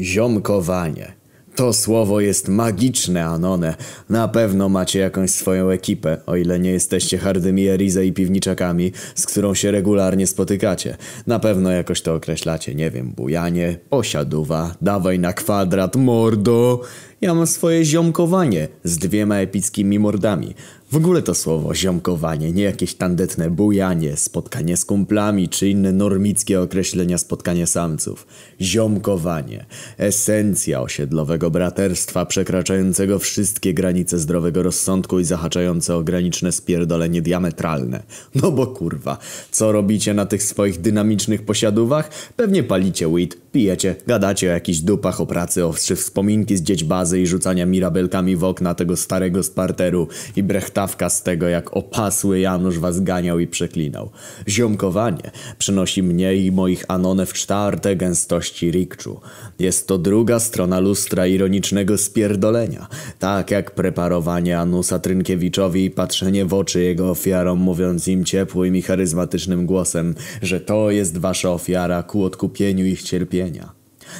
Ziomkowanie. To słowo jest magiczne, Anone. Na pewno macie jakąś swoją ekipę, o ile nie jesteście hardymi Erize i piwniczakami, z którą się regularnie spotykacie. Na pewno jakoś to określacie, nie wiem, bujanie, posiaduwa, dawaj na kwadrat, mordo. Ja mam swoje ziomkowanie z dwiema epickimi mordami. W ogóle to słowo ziomkowanie, nie jakieś tandetne bujanie, spotkanie z kumplami czy inne normickie określenia spotkania samców. Ziomkowanie. Esencja osiedlowego braterstwa przekraczającego wszystkie granice zdrowego rozsądku i zahaczające o graniczne spierdolenie diametralne. No bo kurwa, co robicie na tych swoich dynamicznych posiadówach? Pewnie palicie weed, pijecie, gadacie o jakichś dupach o pracy, o wspominki z dzieć bazy i rzucania mirabelkami w okna tego starego sparteru i brechtawka z tego jak opasły Janusz was ganiał i przeklinał. Ziomkowanie przynosi mnie i moich Anone w czwarte gęstości rikczu. Jest to druga strona lustra ironicznego spierdolenia. Tak jak preparowanie Anusa Trynkiewiczowi i patrzenie w oczy jego ofiarom mówiąc im ciepłym i charyzmatycznym głosem, że to jest wasza ofiara ku odkupieniu ich cierpienia więzienia.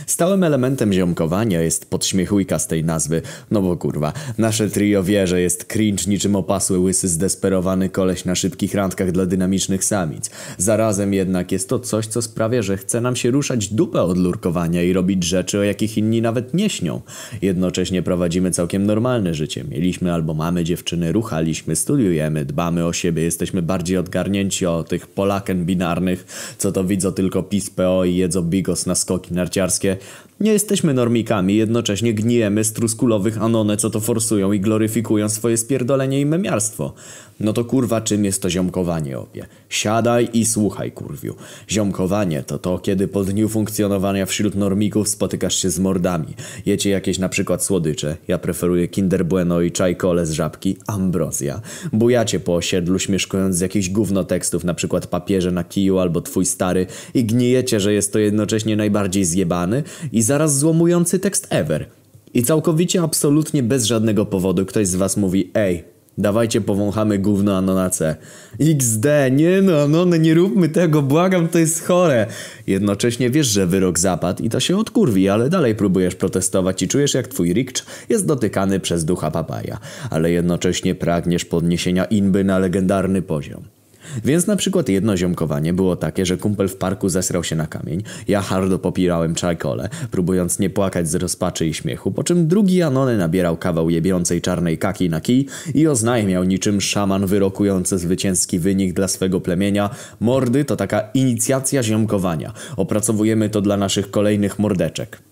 Stałym elementem ziomkowania jest podśmiechujka z tej nazwy, no bo kurwa, nasze trio wie, że jest cringe niczym opasły łysy zdesperowany koleś na szybkich randkach dla dynamicznych samic. Zarazem jednak jest to coś, co sprawia, że chce nam się ruszać dupę od lurkowania i robić rzeczy, o jakich inni nawet nie śnią. Jednocześnie prowadzimy całkiem normalne życie. Mieliśmy albo mamy dziewczyny, ruchaliśmy, studiujemy, dbamy o siebie, jesteśmy bardziej odgarnięci o tych Polaken binarnych, co to widzą tylko PiS PO i jedzą bigos na skoki narciarskie Yeah. Nie jesteśmy normikami, jednocześnie gnijemy z truskulowych anone, co to forsują i gloryfikują swoje spierdolenie i memiarstwo. No to kurwa czym jest to ziomkowanie obie? Siadaj i słuchaj kurwiu. Ziomkowanie to to, kiedy po dniu funkcjonowania wśród normików spotykasz się z mordami. Jecie jakieś na przykład słodycze. Ja preferuję Kinder Bueno i czaj kole z żabki. Ambrozja. Bujacie po osiedlu śmieszkując z jakichś gówno tekstów, na przykład papierze na kiju albo twój stary i gnijecie, że jest to jednocześnie najbardziej zjebany i zaraz złomujący tekst ever. I całkowicie absolutnie bez żadnego powodu ktoś z was mówi ej, Dawajcie powąchamy gówno Anonace. XD, nie no, Anone, nie róbmy tego, błagam, to jest chore. Jednocześnie wiesz, że wyrok zapadł i to się odkurwi, ale dalej próbujesz protestować i czujesz jak twój rikcz jest dotykany przez ducha papaja. Ale jednocześnie pragniesz podniesienia inby na legendarny poziom. Więc na przykład jedno ziomkowanie było takie, że kumpel w parku zesrał się na kamień, ja hardo popierałem czajkole, próbując nie płakać z rozpaczy i śmiechu, po czym drugi Anony nabierał kawał jebiącej czarnej kaki na kij i oznajmiał niczym szaman wyrokujący zwycięski wynik dla swego plemienia. Mordy to taka inicjacja ziomkowania. Opracowujemy to dla naszych kolejnych mordeczek.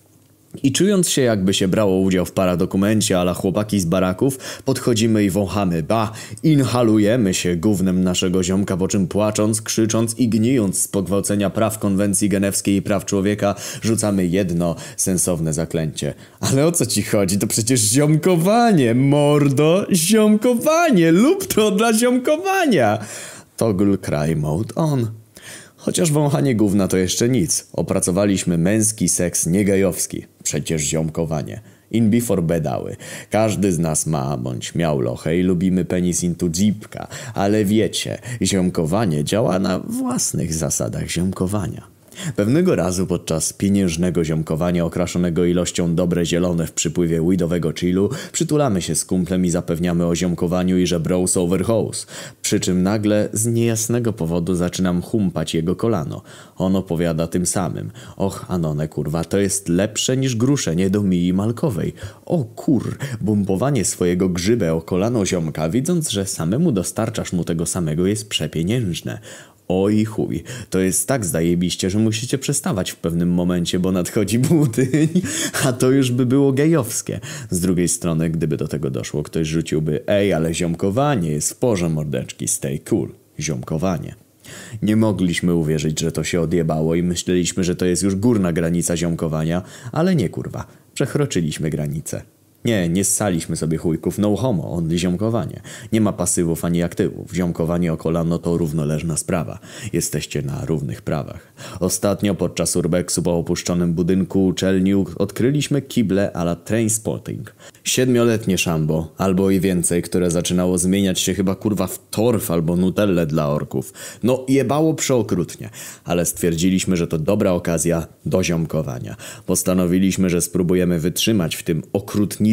I czując się jakby się brało udział w paradokumencie ala chłopaki z baraków, podchodzimy i wąchamy, ba, inhalujemy się gównem naszego ziomka, po czym płacząc, krzycząc i gnijąc z pogwałcenia praw konwencji genewskiej i praw człowieka, rzucamy jedno sensowne zaklęcie. Ale o co ci chodzi? To przecież ziomkowanie, mordo, ziomkowanie lub to dla ziomkowania. Toggle cry mode on. Chociaż wąchanie gówna to jeszcze nic. Opracowaliśmy męski seks niegajowski. Przecież ziomkowanie. In before bedały. Każdy z nas ma bądź miał lochę i lubimy penis into dzipka. Ale wiecie, ziomkowanie działa na własnych zasadach ziomkowania. Pewnego razu podczas pieniężnego ziomkowania okraszonego ilością dobre zielone w przypływie weedowego chillu przytulamy się z kumplem i zapewniamy o ziomkowaniu i że bros over hose. Przy czym nagle z niejasnego powodu zaczynam humpać jego kolano. On opowiada tym samym. Och, Anone kurwa, to jest lepsze niż gruszenie do mii malkowej. O kur, bumpowanie swojego grzybę o kolano ziomka, widząc, że samemu dostarczasz mu tego samego jest przepieniężne. Oj chuj, to jest tak zajebiście, że musicie przestawać w pewnym momencie, bo nadchodzi budyń, a to już by było gejowskie. Z drugiej strony, gdyby do tego doszło, ktoś rzuciłby ej, ale ziomkowanie jest w porze mordeczki, stay cool. Ziomkowanie. Nie mogliśmy uwierzyć, że to się odjebało i myśleliśmy, że to jest już górna granica ziomkowania, ale nie kurwa, przekroczyliśmy granicę. Nie, nie ssaliśmy sobie chujków, no homo, only ziomkowanie. Nie ma pasywów ani aktywów. Ziomkowanie o kolano to równoleżna sprawa. Jesteście na równych prawach. Ostatnio podczas urbexu po opuszczonym budynku uczelni odkryliśmy kible a la trainspotting. Siedmioletnie szambo, albo i więcej, które zaczynało zmieniać się chyba kurwa w torf albo nutellę dla orków. No jebało przeokrutnie, ale stwierdziliśmy, że to dobra okazja do ziomkowania. Postanowiliśmy, że spróbujemy wytrzymać w tym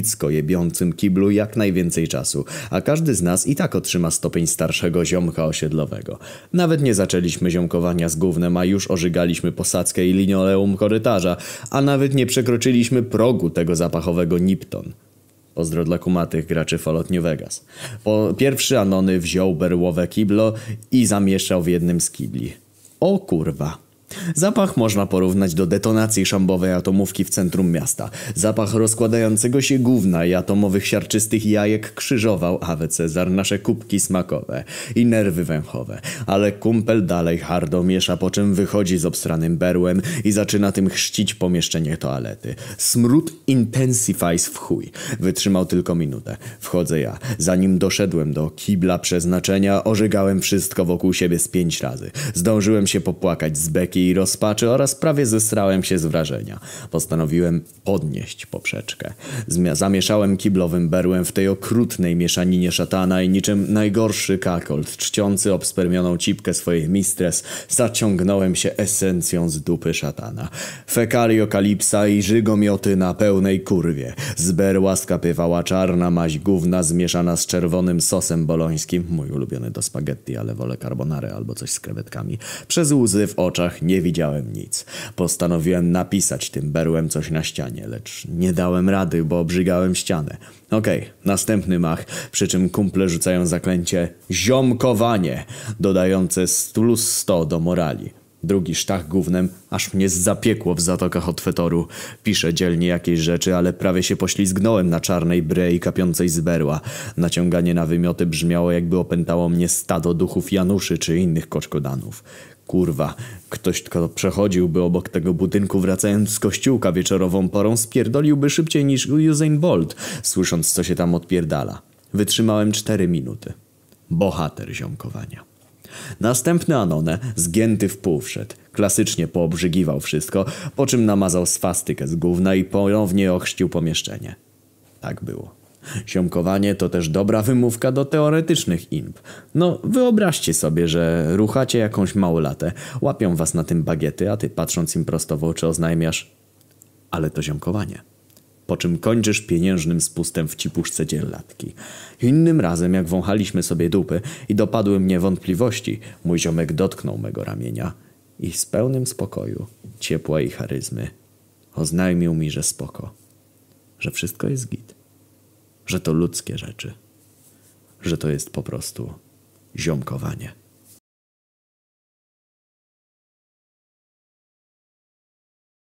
okrutnicko jebiącym kiblu jak najwięcej czasu, a każdy z nas i tak otrzyma stopień starszego ziomka osiedlowego. Nawet nie zaczęliśmy ziomkowania z gównem, a już ożygaliśmy posadzkę i linoleum korytarza, a nawet nie przekroczyliśmy progu tego zapachowego Nipton. Pozdro dla kumatych graczy Fallout New Vegas. Po pierwszy Anony wziął berłowe kiblo i zamieszał w jednym z kibli. O kurwa. Zapach można porównać do detonacji szambowej atomówki w centrum miasta. Zapach rozkładającego się gówna i atomowych siarczystych jajek krzyżował Awe Cezar nasze kubki smakowe i nerwy węchowe. Ale kumpel dalej hardo miesza, po czym wychodzi z obstranym berłem i zaczyna tym chrzcić pomieszczenie toalety. Smród intensifies w chuj. Wytrzymał tylko minutę. Wchodzę ja. Zanim doszedłem do kibla przeznaczenia, ożygałem wszystko wokół siebie z pięć razy. Zdążyłem się popłakać z beki i rozpaczy oraz prawie zesrałem się z wrażenia. Postanowiłem podnieść poprzeczkę. Zamieszałem kiblowym berłem w tej okrutnej mieszaninie szatana i niczym najgorszy kakolt, czciący obspermioną cipkę swojej mistres, zaciągnąłem się esencją z dupy szatana. Fekaliokalipsa i żygomioty na pełnej kurwie. Z berła skapywała czarna maź gówna zmieszana z czerwonym sosem bolońskim, mój ulubiony do spaghetti, ale wolę carbonary albo coś z krewetkami. Przez łzy w oczach nie widziałem nic. Postanowiłem napisać tym berłem coś na ścianie, lecz nie dałem rady, bo obrzygałem ścianę. Okej, okay, następny mach, przy czym kumple rzucają zaklęcie ziomkowanie, dodające plus 100 do morali. Drugi sztach gównem, aż mnie zapiekło w zatokach od fetoru. Piszę dzielnie jakieś rzeczy, ale prawie się poślizgnąłem na czarnej brei kapiącej z berła. Naciąganie na wymioty brzmiało jakby opętało mnie stado duchów Januszy czy innych koczkodanów. Kurwa, ktoś kto przechodziłby obok tego budynku wracając z kościółka wieczorową porą spierdoliłby szybciej niż Usain Bolt, słysząc co się tam odpierdala. Wytrzymałem cztery minuty. Bohater ziomkowania. Następny Anone, zgięty w pół wszedł. Klasycznie poobrzygiwał wszystko, po czym namazał swastykę z gówna i ponownie ochrzcił pomieszczenie. Tak było. Siomkowanie to też dobra wymówka do teoretycznych imp. No, wyobraźcie sobie, że ruchacie jakąś małolatę, łapią was na tym bagiety, a ty patrząc im prosto w oczy oznajmiasz ale to ziomkowanie. Po czym kończysz pieniężnym spustem w cipuszce dzielatki. Innym razem, jak wąchaliśmy sobie dupy i dopadły mnie wątpliwości, mój ziomek dotknął mego ramienia i z pełnym spokoju, ciepła i charyzmy oznajmił mi, że spoko, że wszystko jest git że to ludzkie rzeczy, że to jest po prostu ziomkowanie.